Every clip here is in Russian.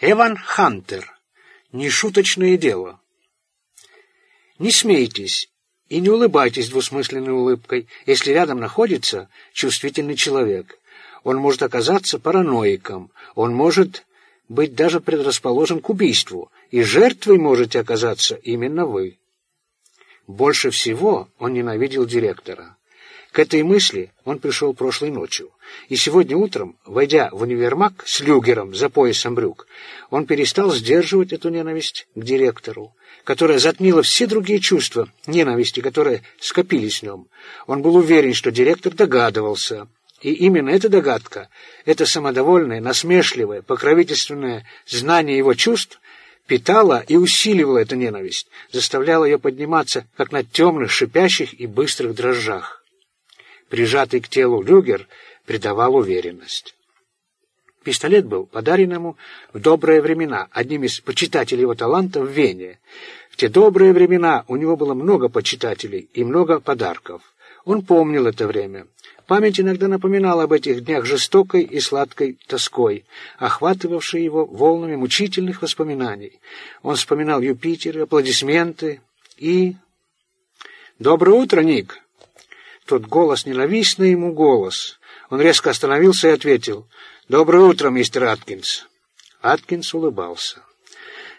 Эван Хантер. Нешуточное дело. Не смейтесь и не улыбайтесь двусмысленной улыбкой, если рядом находится чувствительный человек. Он может оказаться параноиком, он может быть даже предрасположен к убийству, и жертвой можете оказаться именно вы. Больше всего он ненавидел директора. К этой мысли он пришел прошлой ночью, и сегодня утром, войдя в универмаг с люгером за поясом брюк, он перестал сдерживать эту ненависть к директору, которая затмила все другие чувства ненависти, которые скопились в нем. Он был уверен, что директор догадывался, и именно эта догадка, это самодовольное, насмешливое, покровительственное знание его чувств питала и усиливала эту ненависть, заставляла ее подниматься, как на темных, шипящих и быстрых дрожжах. Прижатый к телу люгер придавал уверенность. Пистолет был подарен ему в добрые времена одним из почитателей его таланта в Вене. В те добрые времена у него было много почитателей и много подарков. Он помнил это время. Память иногда напоминала об этих днях жестокой и сладкой тоской, охватывавшей его волнами мучительных воспоминаний. Он вспоминал Юпитер, аплодисменты и... «Доброе утро, Ник!» Тот голос, ненавистный ему голос. Он резко остановился и ответил. «Доброе утро, мистер Аткинс!» Аткинс улыбался.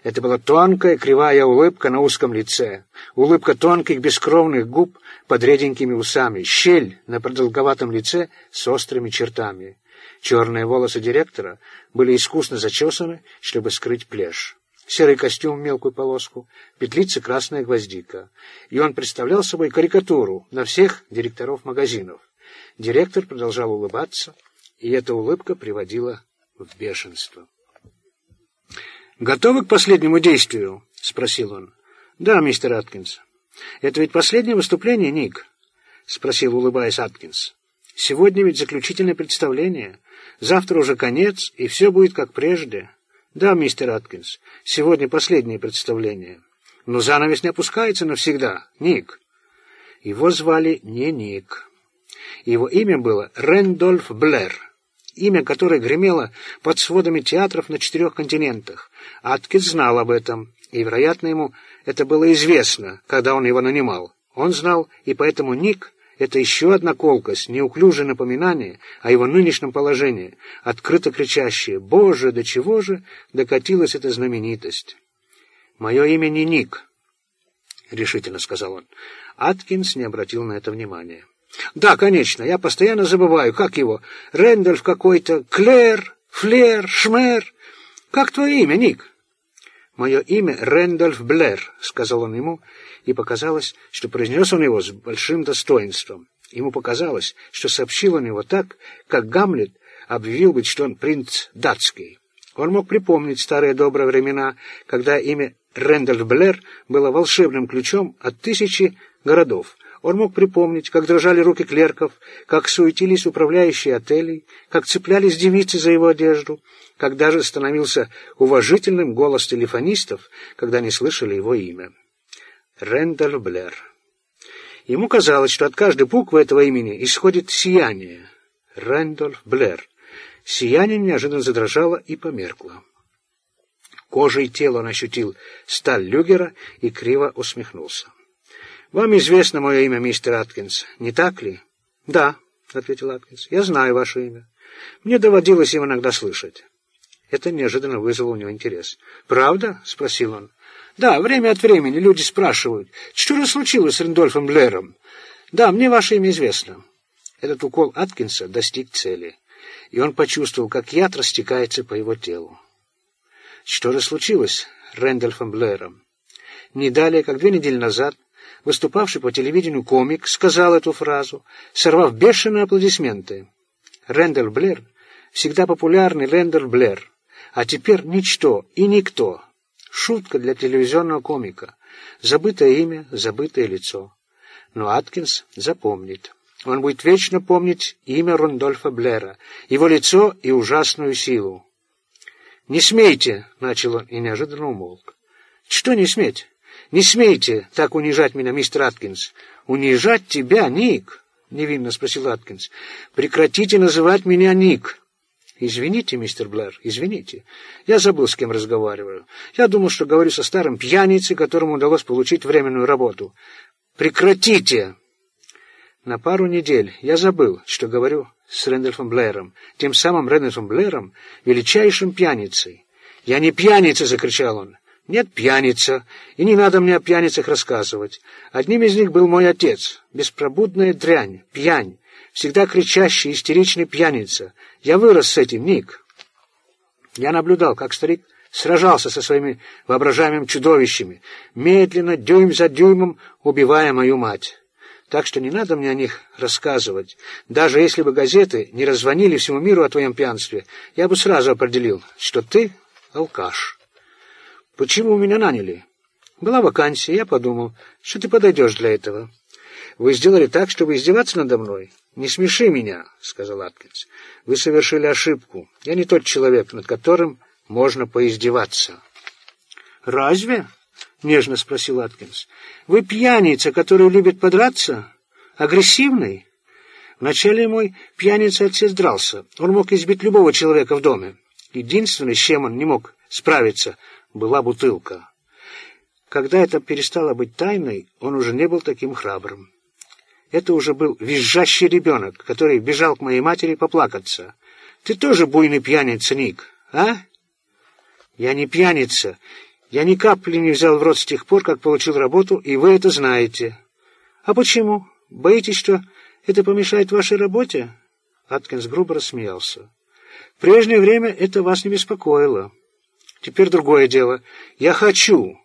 Это была тонкая, кривая улыбка на узком лице, улыбка тонких бескровных губ под реденькими усами, щель на продолговатом лице с острыми чертами. Черные волосы директора были искусно зачесаны, чтобы скрыть плешь. Серый костюм в мелкую полоску, петлица красная гвоздика. И он представлял собой карикатуру на всех директоров магазинов. Директор продолжал улыбаться, и эта улыбка приводила в бешенство. «Готовы к последнему действию?» — спросил он. «Да, мистер Аткинс». «Это ведь последнее выступление, Ник?» — спросил, улыбаясь Аткинс. «Сегодня ведь заключительное представление. Завтра уже конец, и все будет как прежде». «Да, мистер Аткинс, сегодня последнее представление. Но занавес не опускается навсегда, Ник». Его звали не Ник. Его имя было Рэндольф Блэр имя которое гремело под сводами театров на четырех континентах. Аткинс знал об этом, и, вероятно, ему это было известно, когда он его нанимал. Он знал, и поэтому Ник — это еще одна колкость, неуклюжее напоминание о его нынешнем положении, открыто кричащее «Боже, до чего же докатилась эта знаменитость?» «Мое имя не Ник», — решительно сказал он. Аткинс не обратил на это внимания. Да, конечно, я постоянно забываю, как его, Рэндольф какой-то, Клэр, Флер, Шмер. Как твое имя, Ник? Мое имя Рэндольф Блэр, сказал он ему, и показалось, что произнес он его с большим достоинством. Ему показалось, что сообщил он его так, как Гамлет объявил бы, что он принц датский. Он мог припомнить старые добрые времена, когда имя Рэндольф Блэр было волшебным ключом от тысячи городов, он мог припомнить, как дрожали руки клерков, как суетились управляющие отелей, как цеплялись девицы за его одежду, как даже становился уважительным голос телефонистов, когда не слышали его имя. Рэндалл Блэр. Ему казалось, что от каждой буквы этого имени исходит сияние. Рэндольф Блэр. Сияние неожиданно задрожало и померкло. Кожей тела он ощутил сталь люгера и криво усмехнулся. «Вам известно мое имя, мистер Аткинс, не так ли?» «Да», — ответил Аткинс, — «я знаю ваше имя. Мне доводилось им иногда слышать». Это неожиданно вызвало у него интерес. «Правда?» — спросил он. «Да, время от времени люди спрашивают, что же случилось с Рэндольфом Блэром?» «Да, мне ваше имя известно». Этот укол Аткинса достиг цели, и он почувствовал, как яд растекается по его телу. Что же случилось с Рэндольфом Блэром? Не далее, как две недели назад, выступавший по телевидению комик, сказал эту фразу, сорвав бешеные аплодисменты. Рэндалл Блэр, всегда популярный Рэндалл Блэр, а теперь ничто и никто. Шутка для телевизионного комика. Забытое имя, забытое лицо. Но Аткинс запомнит. Он будет вечно помнить имя Рундольфа Блэра, его лицо и ужасную силу. «Не смейте!» — начал он и неожиданно умолк. «Что не сметь?» «Не смейте так унижать меня, мистер Аткинс!» «Унижать тебя, Ник?» — невинно спросил Аткинс. «Прекратите называть меня Ник!» Извините, мистер Блэр, извините. Я забыл, с кем разговариваю. Я думал, что говорю со старым пьяницей, которому удалось получить временную работу. Прекратите! На пару недель я забыл, что говорю с Рэндольфом Блэром, тем самым Рэндольфом Блэром, величайшим пьяницей. «Я не пьяница!» — закричал он. «Нет, пьяница, и не надо мне о пьяницах рассказывать. Одним из них был мой отец, беспробудная дрянь, пьянь, всегда кричащий, истеричный пьяница. Я вырос с этим, Ник. Я наблюдал, как старик сражался со своими воображаемыми чудовищами, медленно, дюйм за дюймом, убивая мою мать. Так что не надо мне о них рассказывать. Даже если бы газеты не раззвонили всему миру о твоем пьянстве, я бы сразу определил, что ты алкаш. Почему меня наняли? Была вакансия, я подумал, что ты подойдешь для этого. Вы сделали так, чтобы издеваться надо мной. «Не смеши меня», — сказал Аткинс. «Вы совершили ошибку. Я не тот человек, над которым можно поиздеваться». «Разве?» — нежно спросил Аткинс. «Вы пьяница, который любит подраться? Агрессивный?» Вначале мой пьяница-отец дрался. Он мог избить любого человека в доме. Единственное, с чем он не мог справиться, была бутылка. Когда это перестало быть тайной, он уже не был таким храбрым. Это уже был визжащий ребенок, который бежал к моей матери поплакаться. Ты тоже буйный пьяница, Ник, а? Я не пьяница. Я ни капли не взял в рот с тех пор, как получил работу, и вы это знаете. А почему? Боитесь, что это помешает вашей работе? Аткинс грубо рассмеялся. В прежнее время это вас не беспокоило. Теперь другое дело. Я хочу,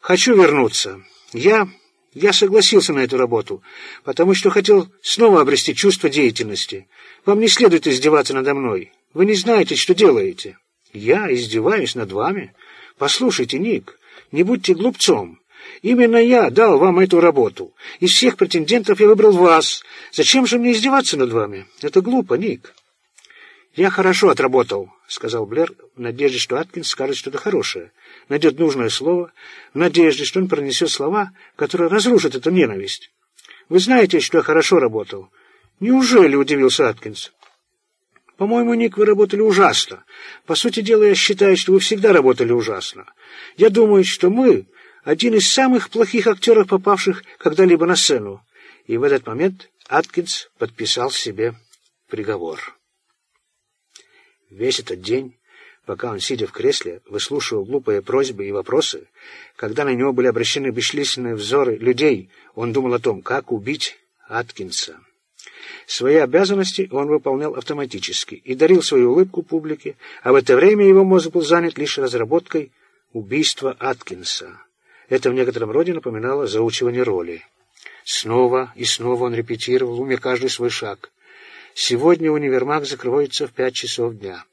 хочу вернуться. Я я согласился на эту работу, потому что хотел снова обрести чувство деятельности. Вам не следует издеваться надо мной. Вы не знаете, что делаете. Я издеваюсь над вами? Послушайте, Ник, не будьте глупцом. Именно я дал вам эту работу. Из всех претендентов я выбрал вас. Зачем же мне издеваться над вами? Это глупо, Ник. «Я хорошо отработал», — сказал Блэр, в надежде, что Аткинс скажет что-то хорошее, найдет нужное слово, в надежде, что он пронесет слова, которые разрушат эту ненависть. «Вы знаете, что я хорошо работал?» «Неужели?» — удивился Аткинс. «По-моему, Ник, вы работали ужасно. По сути дела, я считаю, что вы всегда работали ужасно. Я думаю, что мы — один из самых плохих актеров, попавших когда-либо на сцену». И в этот момент Аткинс подписал себе приговор. Весь этот день, пока он, сидя в кресле, выслушивал глупые просьбы и вопросы, когда на него были обращены бесчисленные взоры людей, он думал о том, как убить Аткинса. Свои обязанности он выполнял автоматически и дарил свою улыбку публике, а в это время его мозг был занят лишь разработкой убийства Аткинса. Это в некотором роде напоминало заучивание роли. Снова и снова он репетировал в уме каждый свой шаг. Сегодня универмаг закрывается в пять часов дня.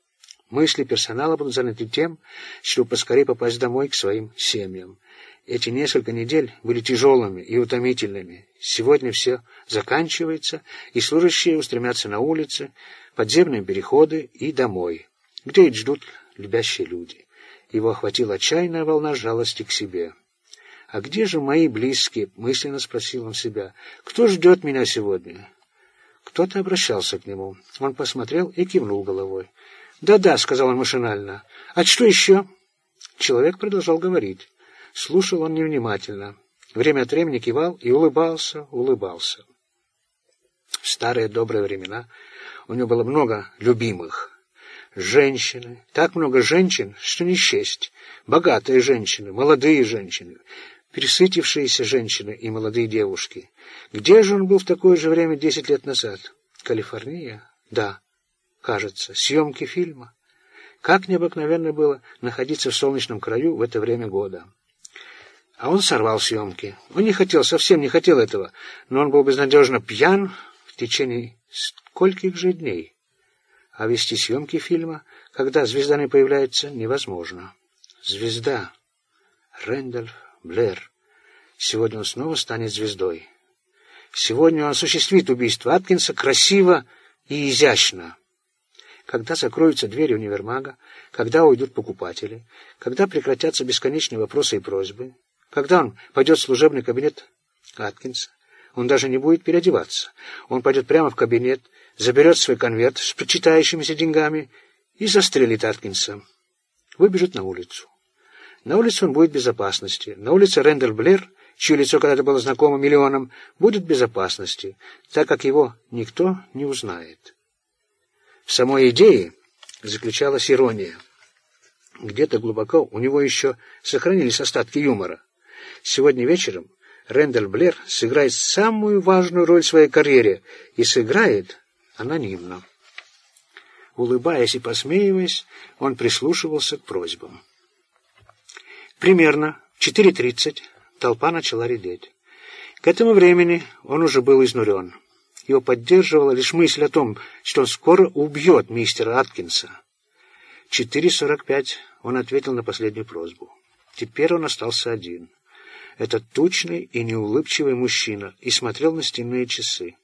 Мысли персонала будут заняты тем, чтобы поскорее попасть домой к своим семьям. Эти несколько недель были тяжелыми и утомительными. Сегодня все заканчивается, и служащие устремятся на улицы, подземные переходы и домой, где их ждут любящие люди. Его охватила отчаянная волна жалости к себе. «А где же мои близкие?» — мысленно спросил он себя. «Кто ждет меня сегодня?» Кто-то обращался к нему. Он посмотрел и кивнул головой. «Да-да», — сказал он машинально. «А что еще?» Человек продолжал говорить. Слушал он невнимательно. Время от времени кивал и улыбался, улыбался. В старые добрые времена у него было много любимых. Женщины, так много женщин, что не счесть. Богатые женщины, молодые женщины, пересытившиеся женщины и молодые девушки. Где же он был в такое же время десять лет назад? Калифорния? Да, кажется. Съемки фильма. Как необыкновенно было находиться в солнечном краю в это время года. А он сорвал съемки. Он не хотел, совсем не хотел этого, но он был безнадежно пьян в течение скольких же дней. А вести съемки фильма, когда звезда не появляется, невозможно. Звезда. Рэндольф Блэр. Сегодня он снова станет звездой. Сегодня он осуществит убийство Аткинса красиво и изящно. Когда закроются двери универмага, когда уйдут покупатели, когда прекратятся бесконечные вопросы и просьбы, когда он пойдет в служебный кабинет Аткинса, он даже не будет переодеваться. Он пойдет прямо в кабинет, заберет свой конверт с причитающимися деньгами и застрелит Аткинса. Выбежит на улицу. На улице он будет в безопасности. На улице Рэндалл Блэр, чье лицо когда-то было знакомо миллионам, будет в безопасности, так как его никто не узнает. В самой идее заключалась ирония. Где-то глубоко у него еще сохранились остатки юмора. Сегодня вечером Рэндалл Блэр сыграет самую важную роль в своей карьере и сыграет анонимно. Улыбаясь и посмеиваясь, он прислушивался к просьбам. Примерно в 4.30 толпа начала редеть. К этому времени он уже был изнурен. Его поддерживала лишь мысль о том, что он скоро убьет мистера Аткинса. 4.45 он ответил на последнюю просьбу. Теперь он остался один. Этот тучный и неулыбчивый мужчина и смотрел на стенные часы.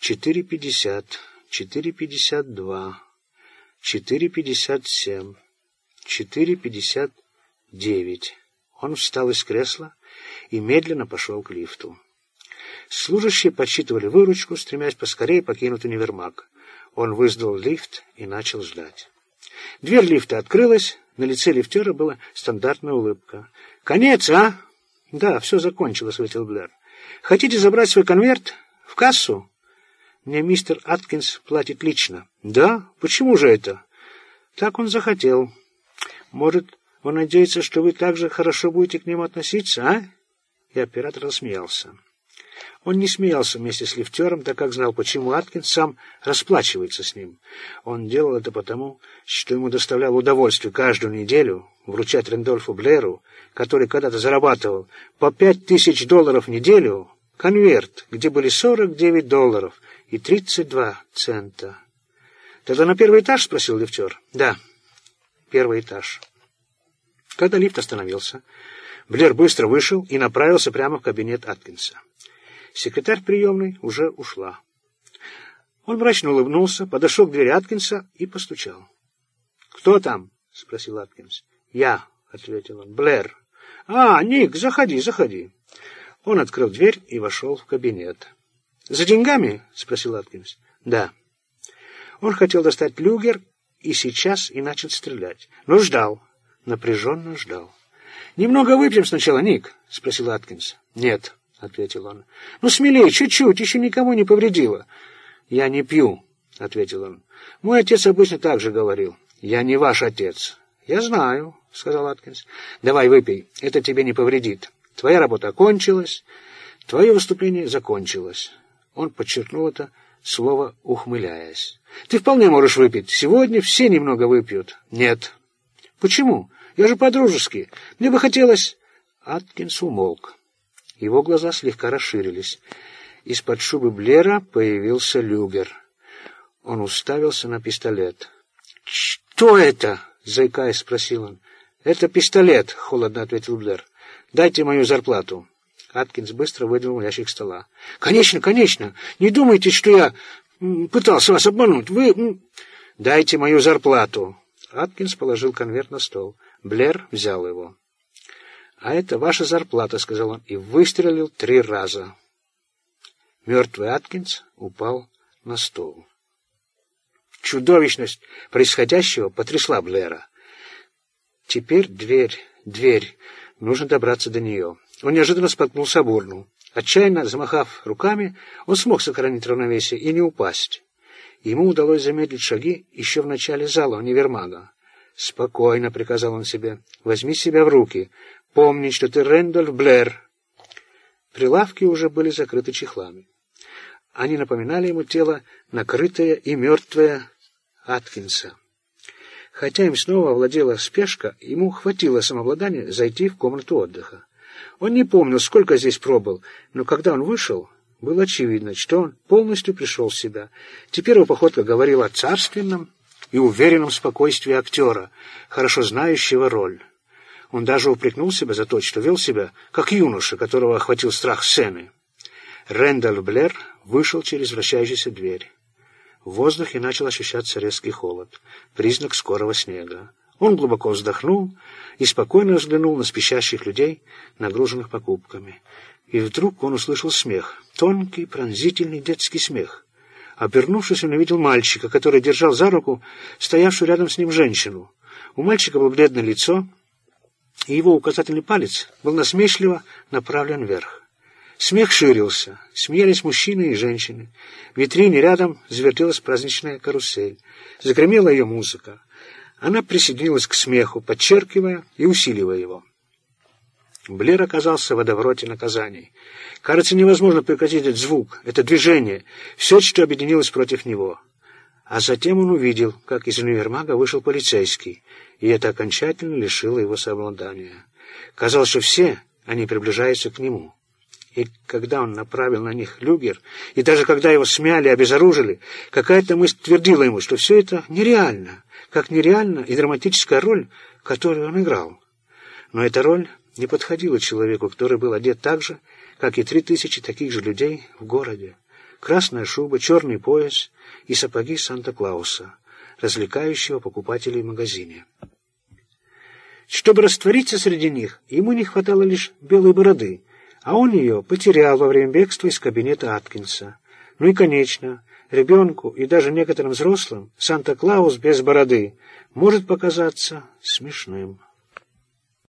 4.50, 4.52, 4.57, 4.59. Он встал из кресла и медленно пошел к лифту. Служащие подсчитывали выручку, стремясь поскорее покинуть универмаг. Он вызвал лифт и начал ждать. Дверь лифта открылась, на лице лифтера была стандартная улыбка. «Конец, а?» «Да, все закончилось», — ответил Блэр. «Хотите забрать свой конверт? В кассу?» «Мне мистер Аткинс платит лично». «Да? Почему же это?» «Так он захотел. Может, он надеется, что вы также хорошо будете к нему относиться, а?» И оператор рассмеялся. Он не смеялся вместе с лифтером, так как знал, почему Аткинс сам расплачивается с ним. Он делал это потому, что ему доставляло удовольствие каждую неделю вручать Рендольфу Блэру, который когда-то зарабатывал по пять тысяч долларов в неделю, конверт, где были сорок девять долларов и тридцать два цента. «Тогда на первый этаж?» — спросил лифтер. «Да, первый этаж». Когда лифт остановился, Блэр быстро вышел и направился прямо в кабинет Аткинса. Секретарь приемной уже ушла. Он мрачно улыбнулся, подошел к двери Аткинса и постучал. «Кто там?» — спросил Аткинс. «Я», — ответил он. «Блэр». «А, Ник, заходи, заходи». Он открыл дверь и вошел в кабинет. «За деньгами?» — спросил Аткинс. «Да». Он хотел достать люгер и сейчас и начал стрелять, но ждал, напряженно ждал. «Немного выпьем сначала, Ник?» — спросил Аткинс. «Нет», — ответил он. — Ну, смелее, чуть-чуть, еще никому не повредило. — Я не пью, — ответил он. — Мой отец обычно так же говорил. — Я не ваш отец. — Я знаю, — сказал Аткинс. — Давай выпей, это тебе не повредит. Твоя работа окончилась, твое выступление закончилось. Он подчеркнул это, слово ухмыляясь. — Ты вполне можешь выпить. Сегодня все немного выпьют. — Нет. — Почему? Я же по-дружески. Мне бы хотелось... Аткинс умолк. Его глаза слегка расширились. Из-под шубы Блера появился люгер. Он уставился на пистолет. «Что это?» — заикаясь, спросил он. «Это пистолет», — холодно ответил Блер. «Дайте мою зарплату». Аткинс быстро выдвинул ящик стола. «Конечно, конечно! Не думайте, что я пытался вас обмануть. Вы... Дайте мою зарплату!» Аткинс положил конверт на стол. Блер взял его. «А это ваша зарплата», — сказал он, и выстрелил три раза. Мертвый Аткинс упал на стол. Чудовищность происходящего потрясла Блэра. Теперь дверь, дверь. Нужно добраться до нее. Он неожиданно споткнулся об урну. Отчаянно замахав руками, он смог сохранить равновесие и не упасть. Ему удалось замедлить шаги еще в начале зала универмага. «Спокойно», — приказал он себе, — «возьми себя в руки. Помни, что ты Рэндольф Блэр». Прилавки уже были закрыты чехлами. Они напоминали ему тело, накрытое и мертвое Аткинса. Хотя им снова овладела спешка, ему хватило самообладания зайти в комнату отдыха. Он не помнил, сколько здесь пробыл, но когда он вышел, было очевидно, что он полностью пришел в себя. Теперь его походка говорила о царственном и уверенном спокойствии актера, хорошо знающего роль. Он даже упрекнул себя за то, что вел себя, как юноша, которого охватил страх сцены. Рэндалл Блэр вышел через вращающуюся дверь. В воздухе начал ощущаться резкий холод, признак скорого снега. Он глубоко вздохнул и спокойно взглянул на спешащих людей, нагруженных покупками. И вдруг он услышал смех, тонкий, пронзительный детский смех. Обернувшись, он увидел мальчика, который держал за руку стоявшую рядом с ним женщину. У мальчика было бледное лицо, и его указательный палец был насмешливо направлен вверх. Смех ширился, смеялись мужчины и женщины. В витрине рядом завертелась праздничная карусель. Загремела ее музыка. Она присоединилась к смеху, подчеркивая и усиливая его. Блер оказался в водовороте наказаний. Кажется, невозможно прекратить этот звук, это движение, все, что объединилось против него. А затем он увидел, как из универмага вышел полицейский, и это окончательно лишило его самообладания. Казалось, что все они приближаются к нему. И когда он направил на них люгер, и даже когда его смяли, обезоружили, какая-то мысль твердила ему, что все это нереально, как нереальна и драматическая роль, которую он играл. Но эта роль не подходила человеку, который был одет так же, как и три тысячи таких же людей в городе. Красная шуба, черный пояс и сапоги Санта-Клауса, развлекающего покупателей в магазине. Чтобы раствориться среди них, ему не хватало лишь белой бороды, а он ее потерял во время бегства из кабинета Аткинса. Ну и, конечно, ребенку и даже некоторым взрослым Санта-Клаус без бороды может показаться смешным.